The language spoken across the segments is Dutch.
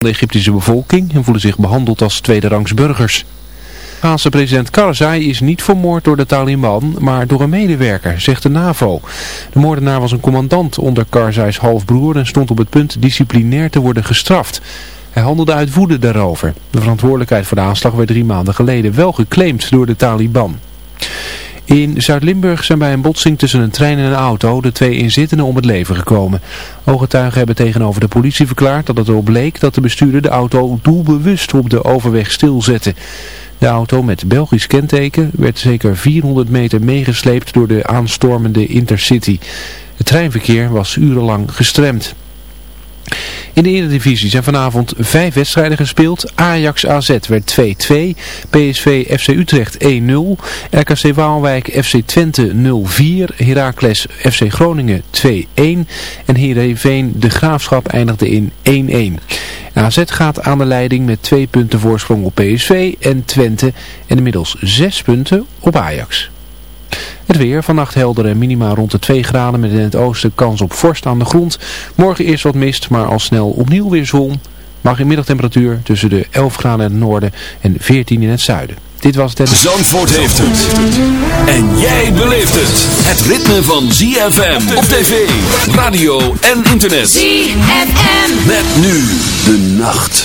de Egyptische bevolking en voelen zich behandeld als tweederangs burgers. President Karzai is niet vermoord door de Taliban, maar door een medewerker, zegt de NAVO. De moordenaar was een commandant onder Karzais halfbroer en stond op het punt disciplinair te worden gestraft. Hij handelde uit woede daarover. De verantwoordelijkheid voor de aanslag werd drie maanden geleden wel geclaimd door de Taliban. In Zuid-Limburg zijn bij een botsing tussen een trein en een auto de twee inzittenden om het leven gekomen. Ooggetuigen hebben tegenover de politie verklaard dat het erop bleek dat de bestuurder de auto doelbewust op de overweg stilzette. De auto met Belgisch kenteken werd zeker 400 meter meegesleept door de aanstormende Intercity. Het treinverkeer was urenlang gestremd. In de Eredivisie zijn vanavond vijf wedstrijden gespeeld. Ajax AZ werd 2-2, PSV FC Utrecht 1-0, RKC Waalwijk FC Twente 0-4, Heracles FC Groningen 2-1 en Heerenveen De Graafschap eindigde in 1-1. AZ gaat aan de leiding met twee punten voorsprong op PSV en Twente en inmiddels zes punten op Ajax. Het weer, vannacht helder en minima rond de 2 graden met in het oosten kans op vorst aan de grond. Morgen eerst wat mist, maar al snel opnieuw weer zon. Mag in middagtemperatuur tussen de 11 graden in het noorden en 14 in het zuiden. Dit was het... Zandvoort heeft het. En jij beleeft het. Het ritme van ZFM op tv, radio en internet. ZFM. Met nu de nacht.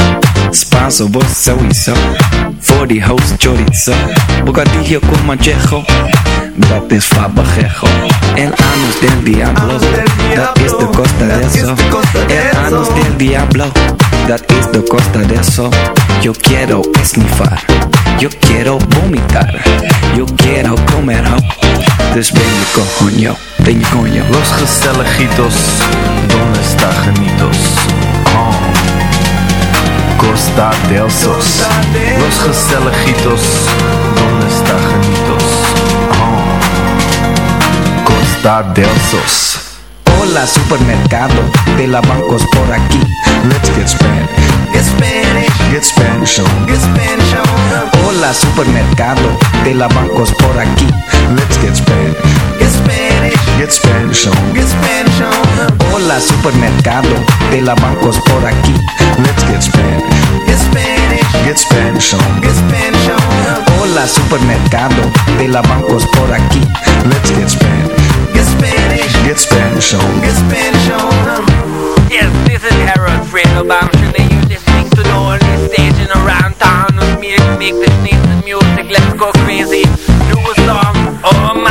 Spazo, vos sowieso. Die host chorizo. Bocadillo con manchejo. Dat is fabajejo. El anus del diablo. Dat is de costa de eso. El anus del diablo. Dat is de costa de eso. Yo quiero esnifar. Yo quiero vomitar. Yo quiero comer ho. Dus ben je coño, ben je coño. Los gezelligitos, donde está genitos? Oh. Costa del Sos. Los gezelligitos, donde está genitos? Oh. Costa del Sos. Hola supermercado, de la bancos por aquí. Let's get Spanish. Get Spanish. Get Spanish on. Get Spanish on. Hola supermercado, de la bancos por aquí. Let's get Spanish. Get Spanish. Get Spanish on. Get Spanish on. Hola supermercado, de la bancos por aquí. Let's get Spanish. Get Spanish. Get Spanish on. Get Spanish on. Hola supermercado, de la bancos por aquí. Let's get Spanish. Get Spanish. Get Spanish on. Get Spanish on. Yes, this is Harold Friedelbaum. Should they you listening to the only stage in around town with me to make this nice music? Let's go crazy. Do a song. Oh my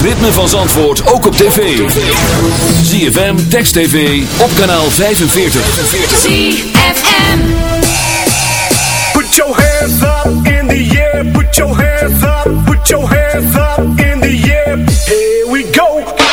ritme van Zandvoort ook op tv. ZFM, Text TV, op kanaal 45. ZFM Put your hands up in the air, put your hands up, put your hands up in the air. Here we go.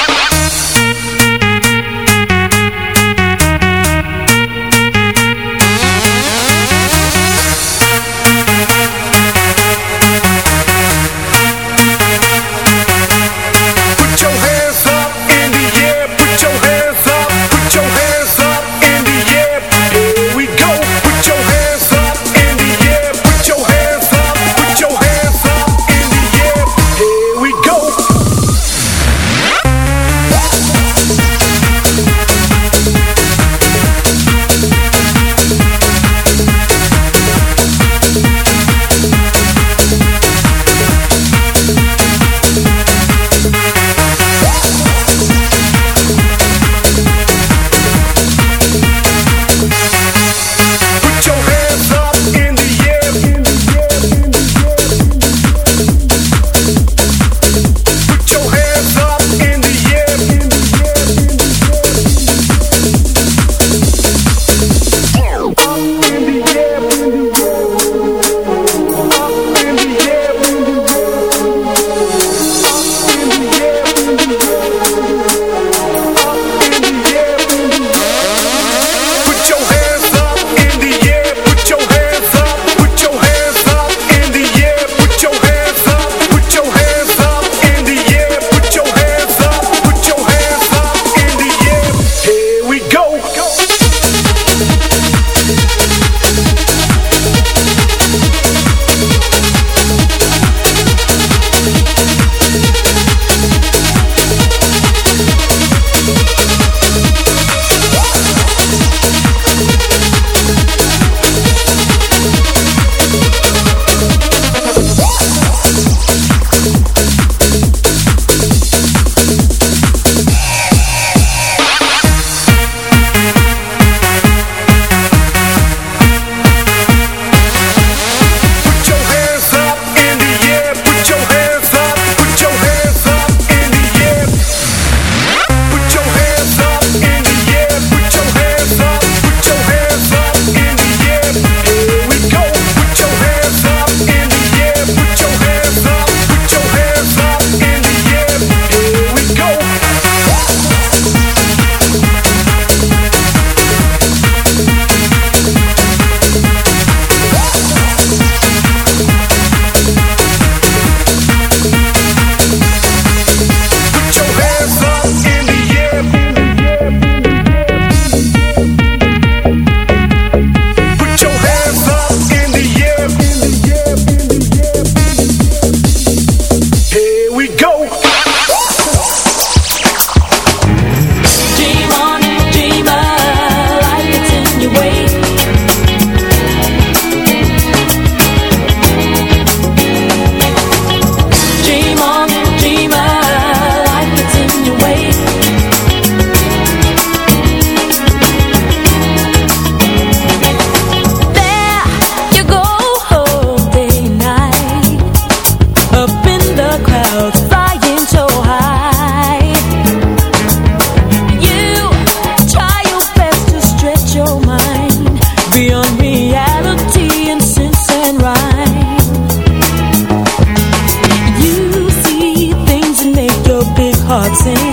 dancing.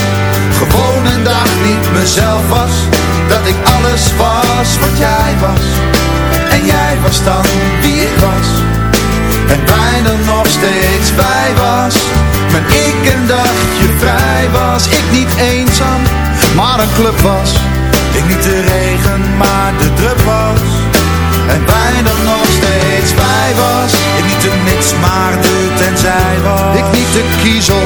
Een dag niet mezelf was Dat ik alles was wat jij was. En jij was dan wie ik was. En er nog steeds bij was. Maar ik een dagje vrij was. Ik niet eenzaam, maar een club was. Ik niet de regen, maar de drup was. En er nog steeds bij was. Ik niet de niks, maar de tenzij was. Ik niet de kiezel,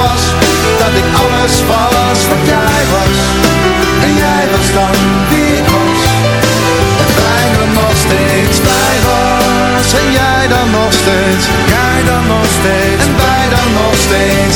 was Dat ik alles was wat jij was. En jij was dan wie ik was. En wij dan nog steeds wij was. En jij dan nog steeds Jij dan nog steeds. En wij dan nog steeds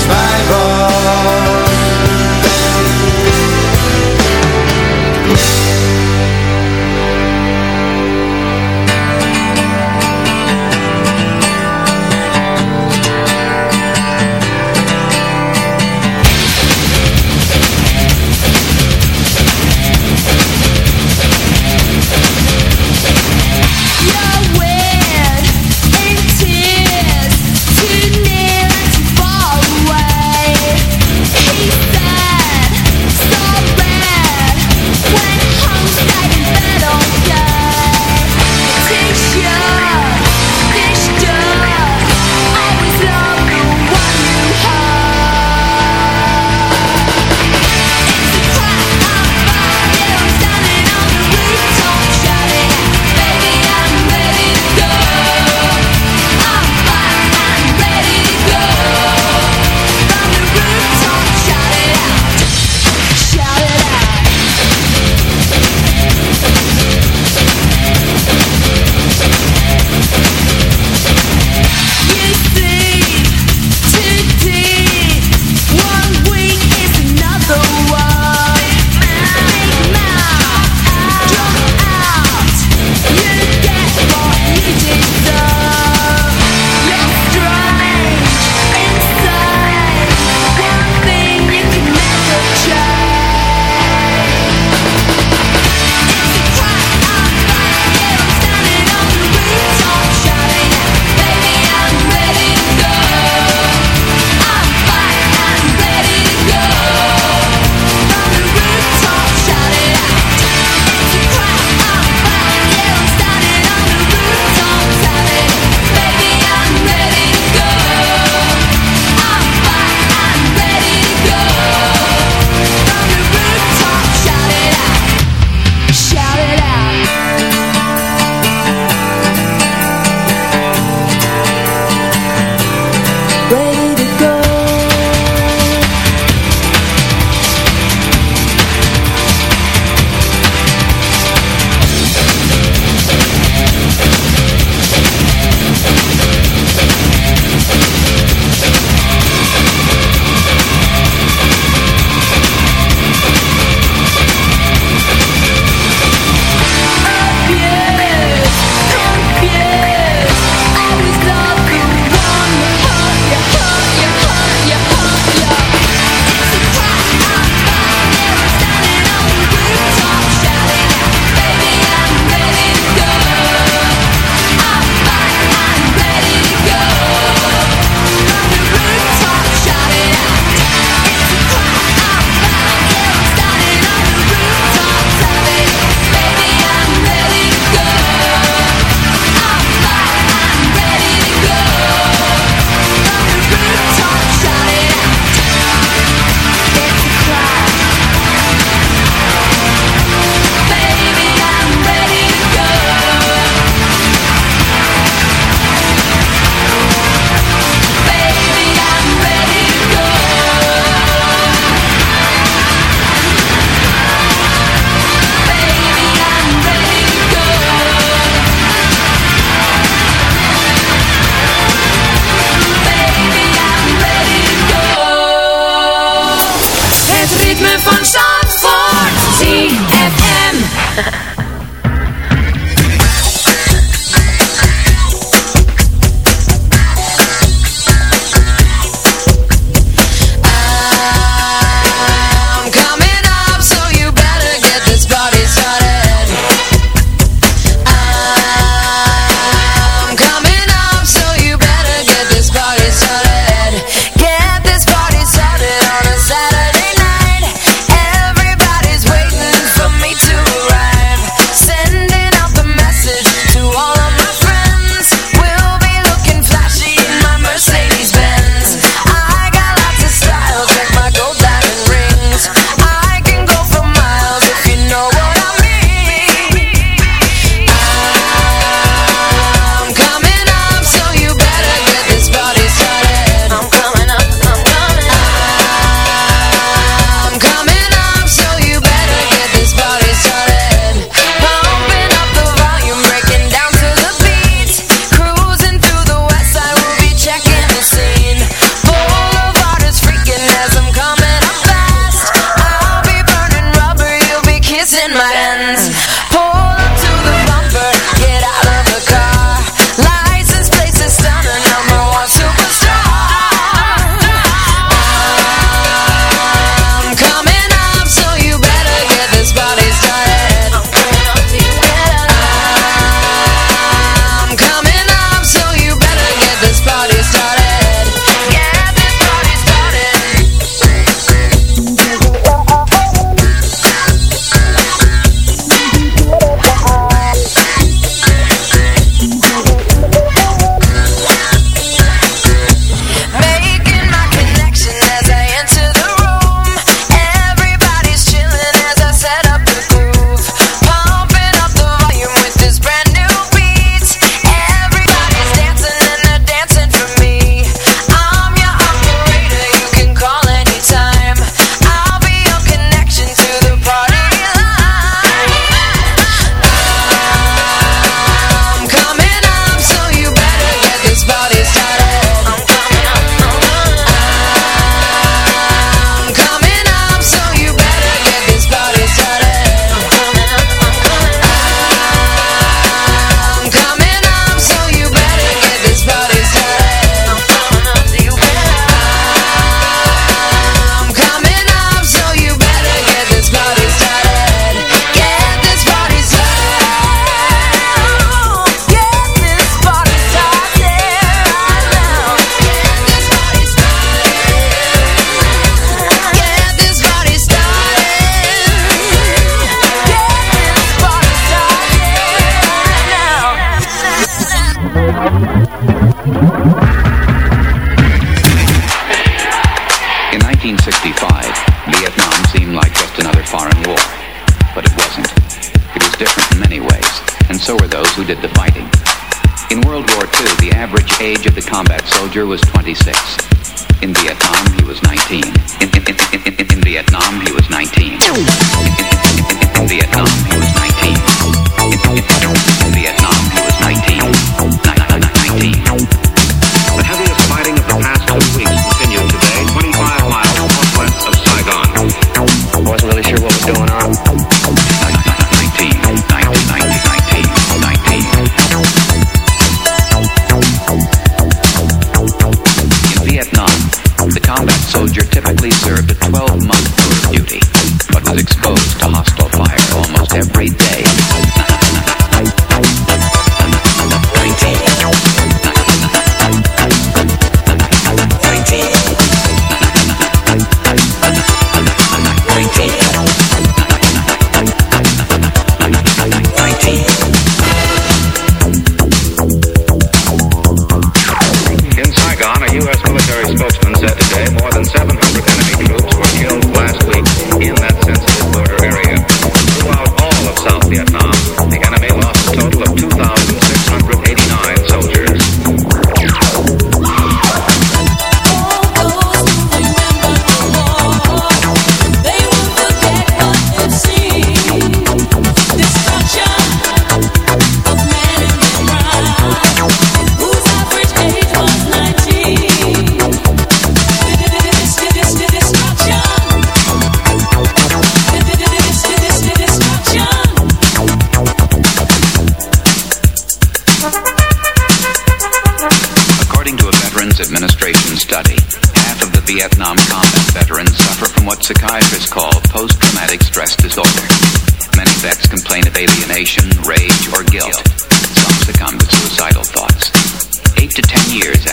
In, in, in Vietnam, he was 19.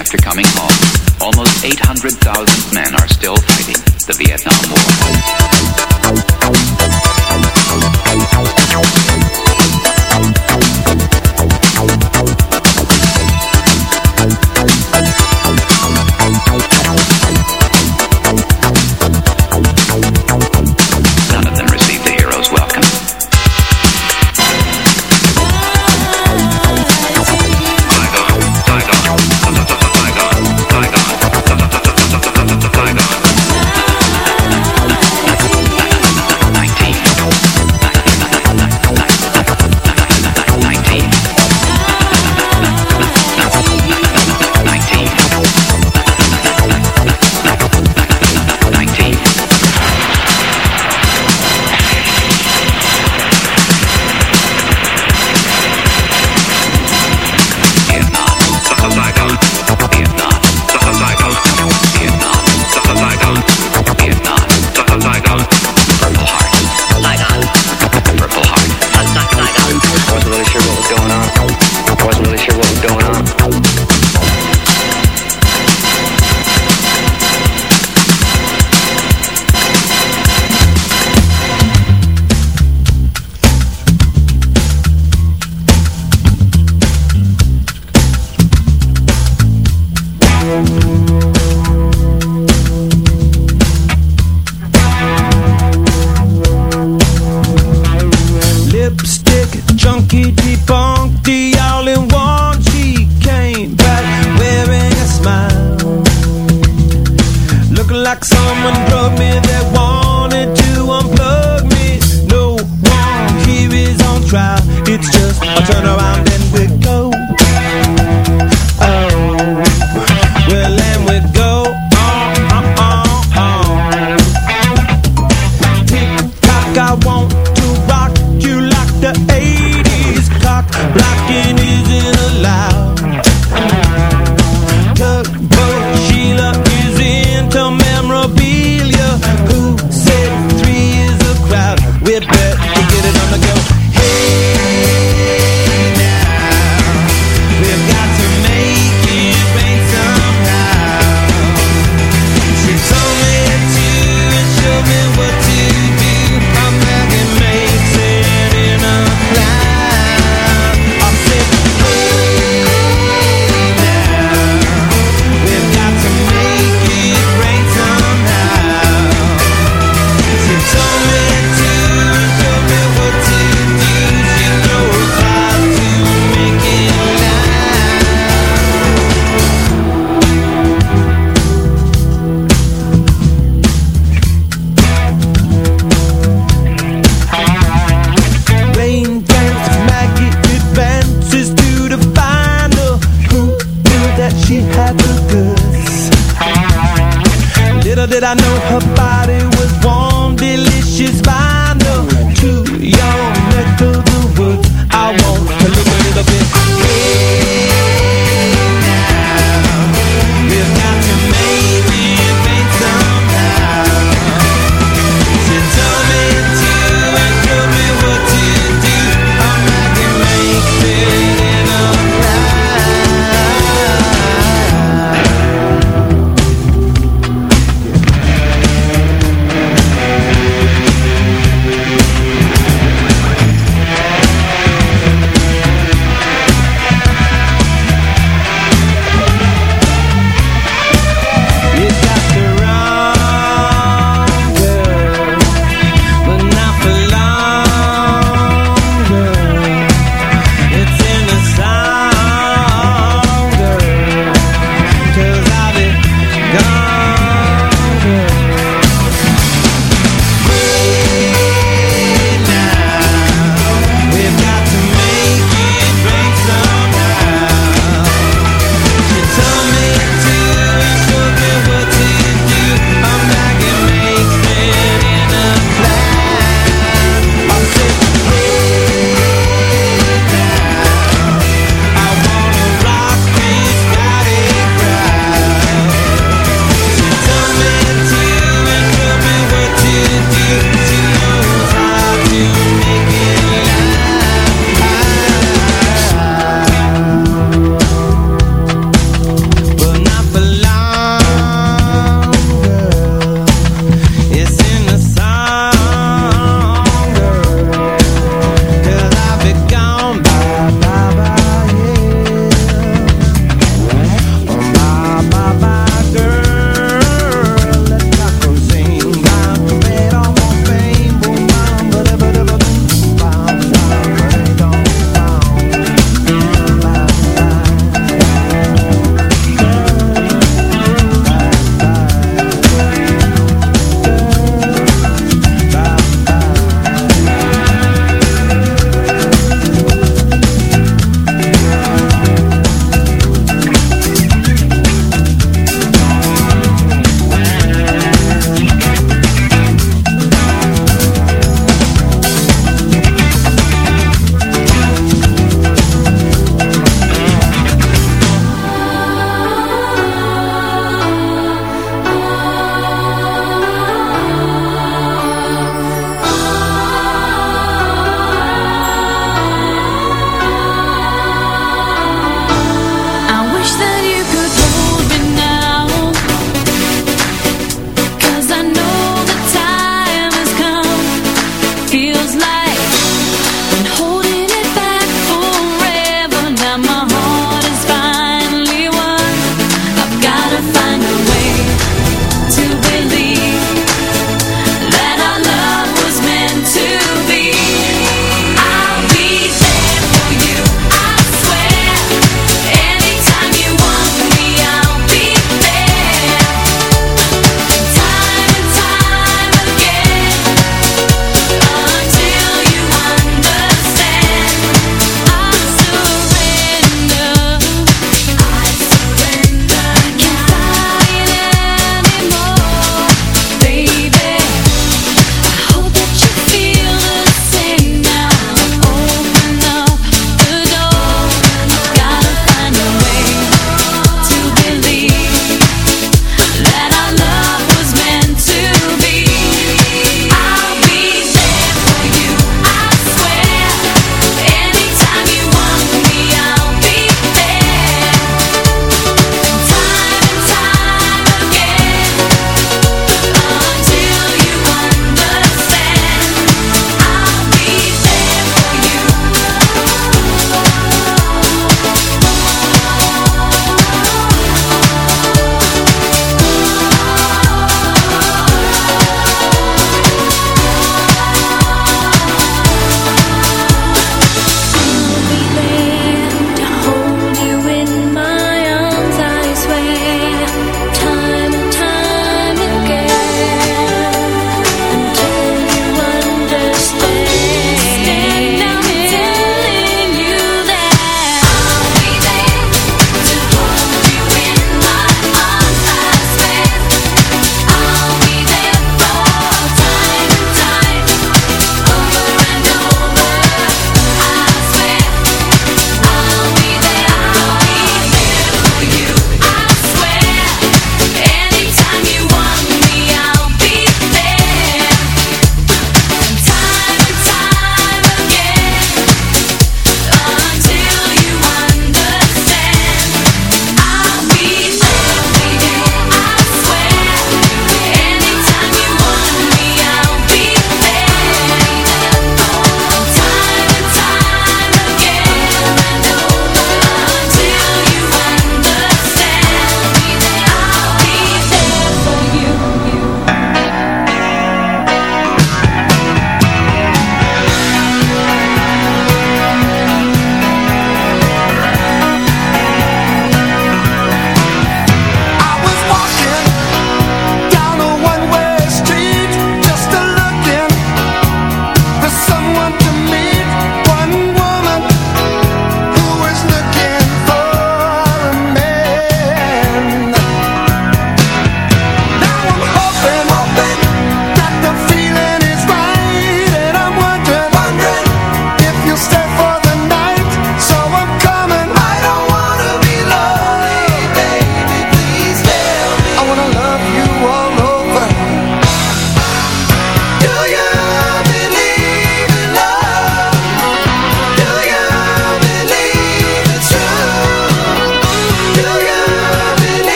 after coming home, almost 800,000 men are still fighting the Vietnam War.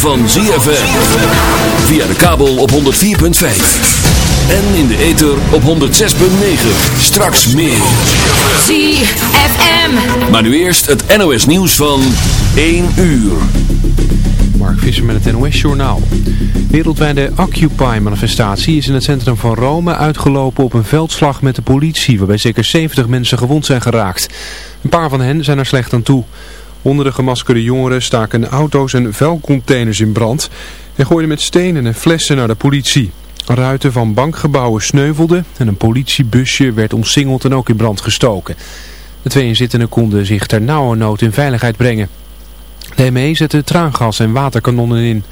Van ZFM. Via de kabel op 104.5. En in de ether op 106.9. Straks meer. ZFM. Maar nu eerst het NOS nieuws van 1 uur. Mark Visser met het NOS-journaal. Wereldwijde Occupy-manifestatie is in het centrum van Rome uitgelopen op een veldslag met de politie, waarbij zeker 70 mensen gewond zijn geraakt. Een paar van hen zijn er slecht aan toe. Honderden gemaskerde jongeren staken auto's en vuilcontainers in brand en gooiden met stenen en flessen naar de politie. Ruiten van bankgebouwen sneuvelden en een politiebusje werd omsingeld en ook in brand gestoken. De twee inzittenden konden zich ter nauwernood in veiligheid brengen. De ME zette traangas en waterkanonnen in.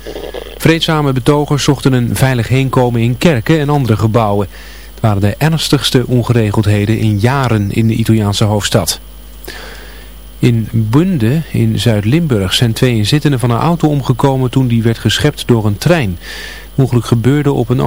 Vreedzame betogers zochten een veilig heenkomen in kerken en andere gebouwen. Het waren de ernstigste ongeregeldheden in jaren in de Italiaanse hoofdstad. In Bunde in Zuid-Limburg zijn twee inzittenden van een auto omgekomen toen die werd geschept door een trein. Ongeluk gebeurde op een